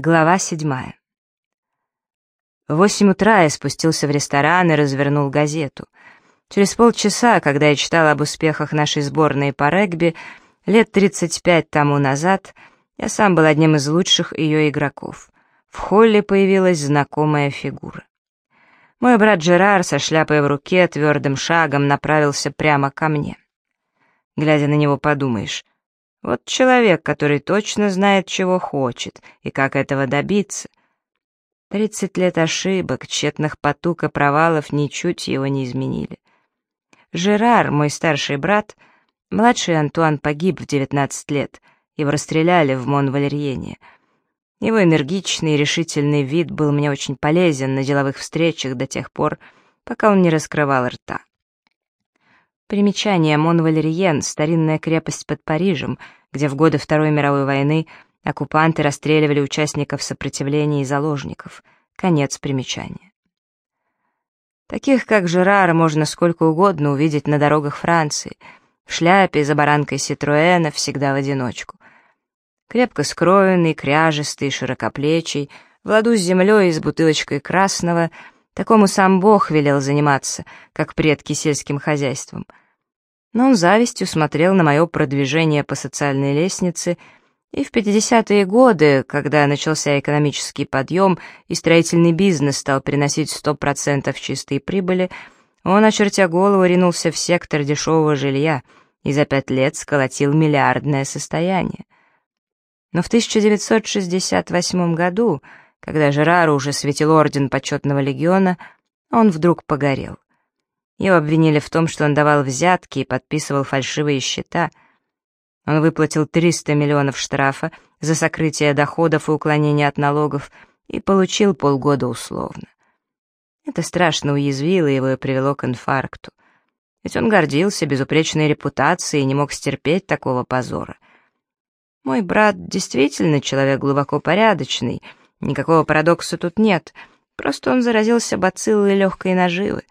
Глава седьмая. В восемь утра я спустился в ресторан и развернул газету. Через полчаса, когда я читал об успехах нашей сборной по регби, лет 35 тому назад, я сам был одним из лучших ее игроков. В холле появилась знакомая фигура. Мой брат Жерар со шляпой в руке твердым шагом направился прямо ко мне. Глядя на него, подумаешь — вот человек, который точно знает, чего хочет и как этого добиться. Тридцать лет ошибок, тщетных потуг и провалов ничуть его не изменили. Жерар, мой старший брат, младший Антуан погиб в девятнадцать лет, его расстреляли в Монвалерьене. Его энергичный и решительный вид был мне очень полезен на деловых встречах до тех пор, пока он не раскрывал рта. Примечание Монвалериен — старинная крепость под Парижем, где в годы Второй мировой войны оккупанты расстреливали участников сопротивления и заложников. Конец примечания. Таких, как Жерар, можно сколько угодно увидеть на дорогах Франции, в шляпе за баранкой Ситруэна, всегда в одиночку. Крепко скроенный, кряжистый, широкоплечий, в ладу с землей и с бутылочкой красного — Такому сам Бог велел заниматься, как предки сельским хозяйством. Но он завистью смотрел на мое продвижение по социальной лестнице, и в 50-е годы, когда начался экономический подъем и строительный бизнес стал приносить 100% чистой прибыли, он, очертя голову, ринулся в сектор дешевого жилья и за пять лет сколотил миллиардное состояние. Но в 1968 году когда Жерару уже светил орден почетного легиона, он вдруг погорел. Его обвинили в том, что он давал взятки и подписывал фальшивые счета. Он выплатил 300 миллионов штрафа за сокрытие доходов и уклонение от налогов и получил полгода условно. Это страшно уязвило его и привело к инфаркту. Ведь он гордился безупречной репутацией и не мог стерпеть такого позора. Мой брат действительно человек глубоко порядочный — Никакого парадокса тут нет. Просто он заразился бациллой легкой наживы,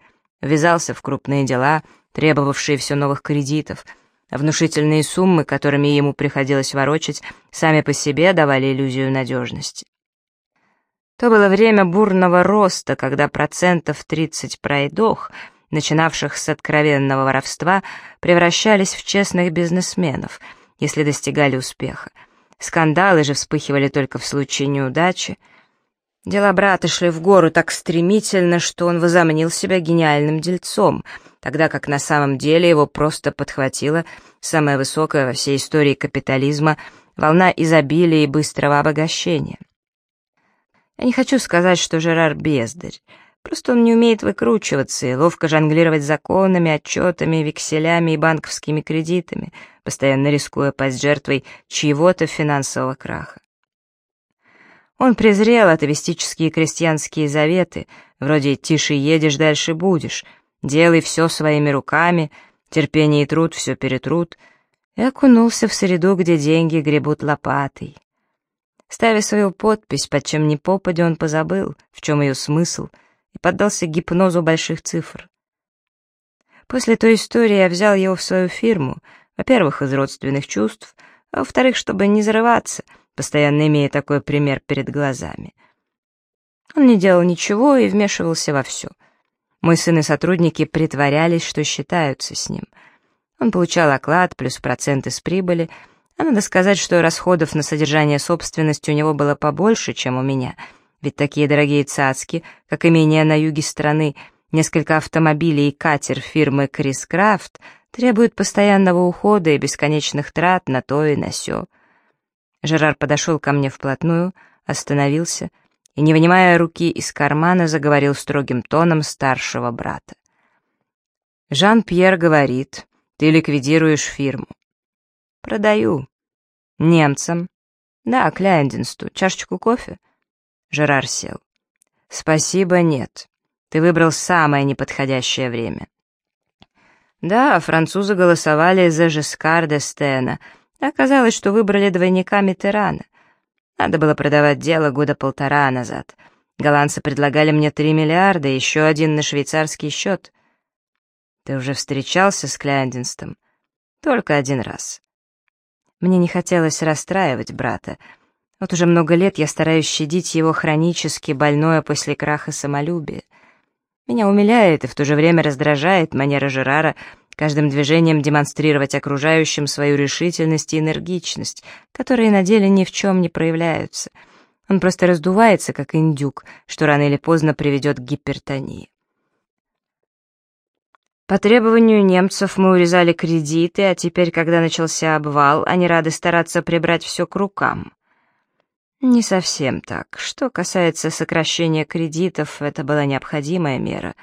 ввязался в крупные дела, требовавшие все новых кредитов. Внушительные суммы, которыми ему приходилось ворочать, сами по себе давали иллюзию надежности. То было время бурного роста, когда процентов 30 пройдох, начинавших с откровенного воровства, превращались в честных бизнесменов, если достигали успеха. Скандалы же вспыхивали только в случае неудачи. Дела брата шли в гору так стремительно, что он возомнил себя гениальным дельцом, тогда как на самом деле его просто подхватила самая высокая во всей истории капитализма волна изобилия и быстрого обогащения. Я не хочу сказать, что Жерар бездарь. Просто он не умеет выкручиваться и ловко жонглировать законами, отчетами, векселями и банковскими кредитами, постоянно рискуя пасть жертвой чьего-то финансового краха. Он презрел атовистические крестьянские заветы, вроде «тише едешь, дальше будешь», «делай все своими руками», «терпение и труд все перетрут», и окунулся в среду, где деньги гребут лопатой. Ставя свою подпись, под чем ни попадя, он позабыл, в чем ее смысл — и поддался гипнозу больших цифр. После той истории я взял его в свою фирму, во-первых, из родственных чувств, а во-вторых, чтобы не зарываться, постоянно имея такой пример перед глазами. Он не делал ничего и вмешивался во все. Мой сын и сотрудники притворялись, что считаются с ним. Он получал оклад плюс проценты с прибыли, а надо сказать, что расходов на содержание собственности у него было побольше, чем у меня — ведь такие дорогие цацки, как имение на юге страны, несколько автомобилей и катер фирмы Крис Крафт требуют постоянного ухода и бесконечных трат на то и на сё. Жерар подошел ко мне вплотную, остановился и, не вынимая руки из кармана, заговорил строгим тоном старшего брата. «Жан-Пьер говорит, ты ликвидируешь фирму». «Продаю». «Немцам?» «Да, Кляйндинсту. Чашечку кофе?» Жерар сел. «Спасибо, нет. Ты выбрал самое неподходящее время». Да, французы голосовали за Жескар де Стена. Оказалось, что выбрали двойника Митерана. Надо было продавать дело года полтора назад. Голландцы предлагали мне три миллиарда, еще один на швейцарский счет. Ты уже встречался с Кляндинстом? Только один раз. Мне не хотелось расстраивать брата, Вот уже много лет я стараюсь щадить его хронически больное после краха самолюбие. Меня умиляет и в то же время раздражает манера Жерара каждым движением демонстрировать окружающим свою решительность и энергичность, которые на деле ни в чем не проявляются. Он просто раздувается, как индюк, что рано или поздно приведет к гипертонии. По требованию немцев мы урезали кредиты, а теперь, когда начался обвал, они рады стараться прибрать все к рукам. Не совсем так. Что касается сокращения кредитов, это была необходимая мера.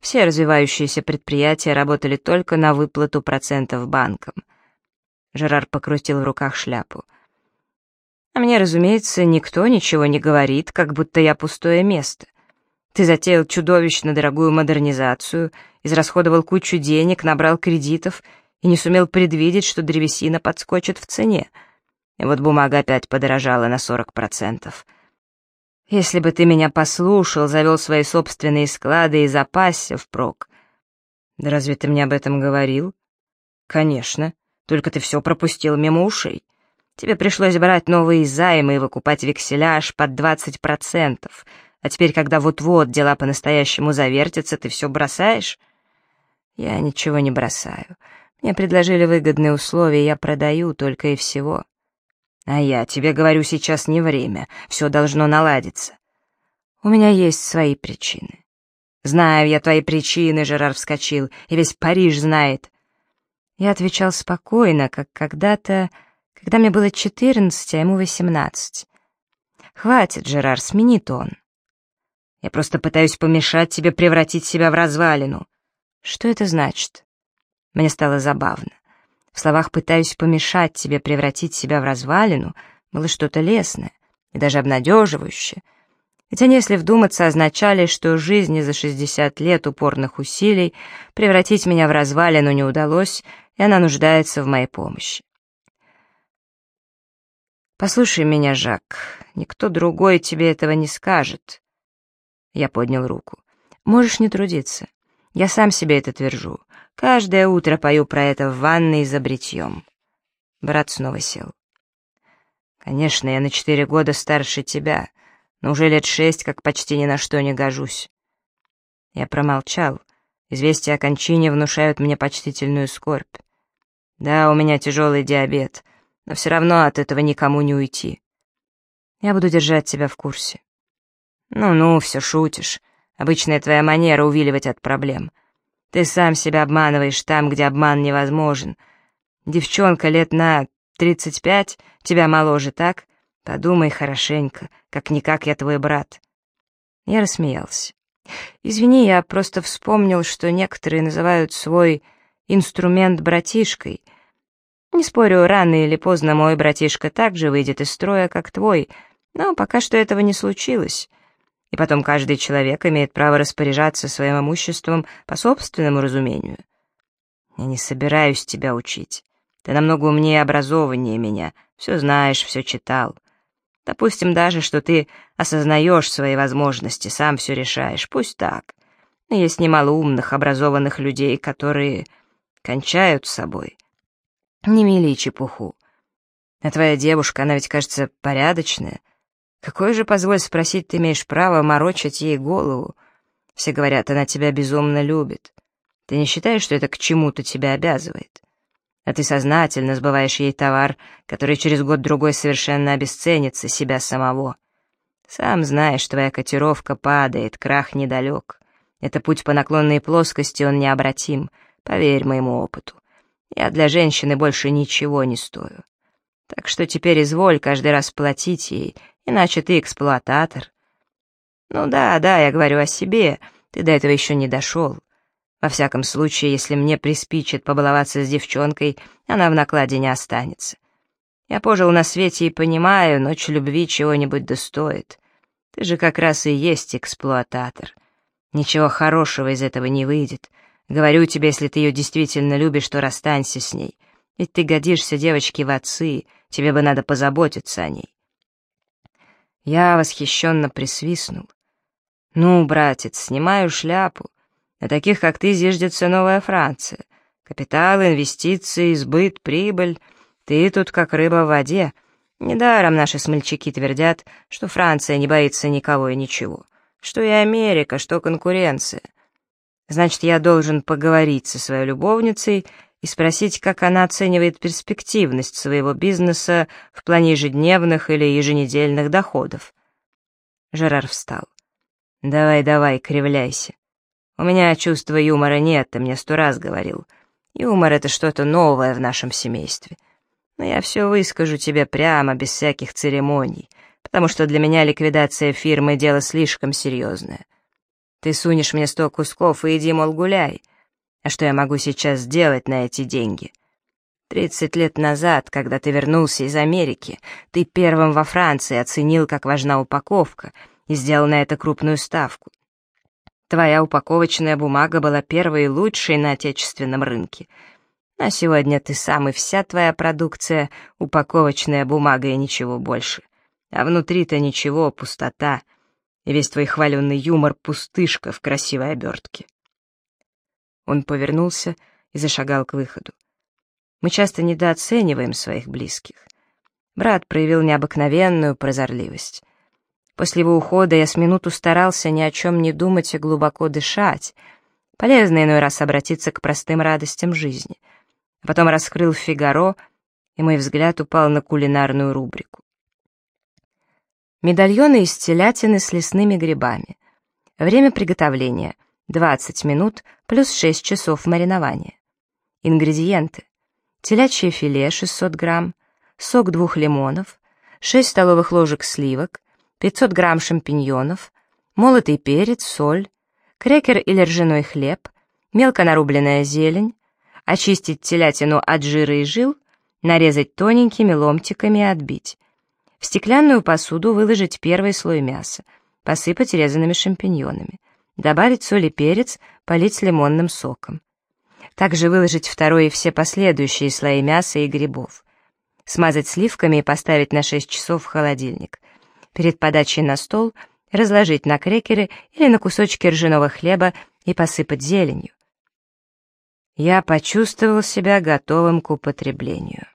Все развивающиеся предприятия работали только на выплату процентов банкам. Жерар покрутил в руках шляпу. А мне, разумеется, никто ничего не говорит, как будто я пустое место. Ты затеял чудовищно дорогую модернизацию, израсходовал кучу денег, набрал кредитов и не сумел предвидеть, что древесина подскочит в цене — и вот бумага опять подорожала на 40%. Если бы ты меня послушал, завел свои собственные склады и запасся впрок. Да разве ты мне об этом говорил? Конечно, только ты все пропустил мимо ушей. Тебе пришлось брать новые займы и выкупать векселя аж под 20%. А теперь, когда вот-вот дела по-настоящему завертятся, ты все бросаешь? Я ничего не бросаю. Мне предложили выгодные условия, я продаю только и всего. А я тебе говорю, сейчас не время, все должно наладиться. У меня есть свои причины. Знаю я твои причины, Жерар вскочил, и весь Париж знает. Я отвечал спокойно, как когда-то, когда мне было четырнадцать, а ему восемнадцать. Хватит, Жерар, смени тон. Я просто пытаюсь помешать тебе превратить себя в развалину. Что это значит? Мне стало забавно. В словах «пытаюсь помешать тебе превратить себя в развалину» было что-то лесное и даже обнадеживающее. Ведь они, если вдуматься, означали, что жизни за 60 лет упорных усилий превратить меня в развалину не удалось, и она нуждается в моей помощи. «Послушай меня, Жак, никто другой тебе этого не скажет». Я поднял руку. «Можешь не трудиться. Я сам себе это твержу. Каждое утро пою про это в ванной за бритьем. Брат снова сел. Конечно, я на четыре года старше тебя, но уже лет шесть, как почти ни на что не гожусь. Я промолчал. Известия о кончине внушают мне почтительную скорбь. Да, у меня тяжелый диабет, но все равно от этого никому не уйти. Я буду держать тебя в курсе. Ну-ну, все шутишь. Обычная твоя манера увиливать от проблем — ты сам себя обманываешь там, где обман невозможен. Девчонка лет на тридцать пять, тебя моложе, так? Подумай хорошенько, как-никак я твой брат». Я рассмеялся. «Извини, я просто вспомнил, что некоторые называют свой инструмент братишкой. Не спорю, рано или поздно мой братишка также выйдет из строя, как твой, но пока что этого не случилось. И потом каждый человек имеет право распоряжаться своим имуществом по собственному разумению. Я не собираюсь тебя учить. Ты намного умнее и образованнее меня, все знаешь, все читал. Допустим даже, что ты осознаешь свои возможности, сам все решаешь, пусть так. Но есть немало умных, образованных людей, которые кончают с собой. Не мели чепуху. А твоя девушка, она ведь, кажется, порядочная, Какое же, позволь спросить, ты имеешь право морочить ей голову? Все говорят, она тебя безумно любит. Ты не считаешь, что это к чему-то тебя обязывает? А ты сознательно сбываешь ей товар, который через год-другой совершенно обесценится себя самого. Сам знаешь, твоя котировка падает, крах недалек. Это путь по наклонной плоскости, он необратим, поверь моему опыту. Я для женщины больше ничего не стою. Так что теперь изволь каждый раз платить ей, иначе ты эксплуататор. Ну да, да, я говорю о себе, ты до этого еще не дошел. Во всяком случае, если мне приспичит побаловаться с девчонкой, она в накладе не останется. Я пожил на свете и понимаю, ночь любви чего-нибудь достоит. Ты же как раз и есть эксплуататор. Ничего хорошего из этого не выйдет. Говорю тебе, если ты ее действительно любишь, то расстанься с ней. Ведь ты годишься девочке в отцы, тебе бы надо позаботиться о ней. Я восхищенно присвистнул. «Ну, братец, снимаю шляпу. На таких, как ты, зиждется новая Франция. Капитал, инвестиции, сбыт, прибыль. Ты тут как рыба в воде. Недаром наши смельчаки твердят, что Франция не боится никого и ничего, что и Америка, что конкуренция. Значит, я должен поговорить со своей любовницей и спросить, как она оценивает перспективность своего бизнеса в плане ежедневных или еженедельных доходов. Жерар встал. «Давай, давай, кривляйся. У меня чувства юмора нет, ты мне сто раз говорил. Юмор — это что-то новое в нашем семействе. Но я все выскажу тебе прямо, без всяких церемоний, потому что для меня ликвидация фирмы — дело слишком серьезное. Ты сунешь мне сто кусков и иди, мол, гуляй. А что я могу сейчас сделать на эти деньги? Тридцать лет назад, когда ты вернулся из Америки, ты первым во Франции оценил, как важна упаковка, и сделал на это крупную ставку. Твоя упаковочная бумага была первой и лучшей на отечественном рынке — а сегодня ты сам и вся твоя продукция — упаковочная бумага и ничего больше. А внутри-то ничего, пустота. И весь твой хваленный юмор — пустышка в красивой обертке. Он повернулся и зашагал к выходу. Мы часто недооцениваем своих близких. Брат проявил необыкновенную прозорливость. После его ухода я с минуту старался ни о чем не думать и глубоко дышать. Полезно иной раз обратиться к простым радостям жизни — потом раскрыл «Фигаро», и мой взгляд упал на кулинарную рубрику. Медальоны из телятины с лесными грибами. Время приготовления — 20 минут плюс 6 часов маринования. Ингредиенты. Телячье филе 600 грамм, сок двух лимонов, 6 столовых ложек сливок, 500 грамм шампиньонов, молотый перец, соль, крекер или ржаной хлеб, мелко нарубленная зелень, очистить телятину от жира и жил, нарезать тоненькими ломтиками и отбить. В стеклянную посуду выложить первый слой мяса, посыпать резанными шампиньонами, добавить соль и перец, полить лимонным соком. Также выложить второй и все последующие слои мяса и грибов. Смазать сливками и поставить на 6 часов в холодильник. Перед подачей на стол разложить на крекеры или на кусочки ржаного хлеба и посыпать зеленью я почувствовал себя готовым к употреблению.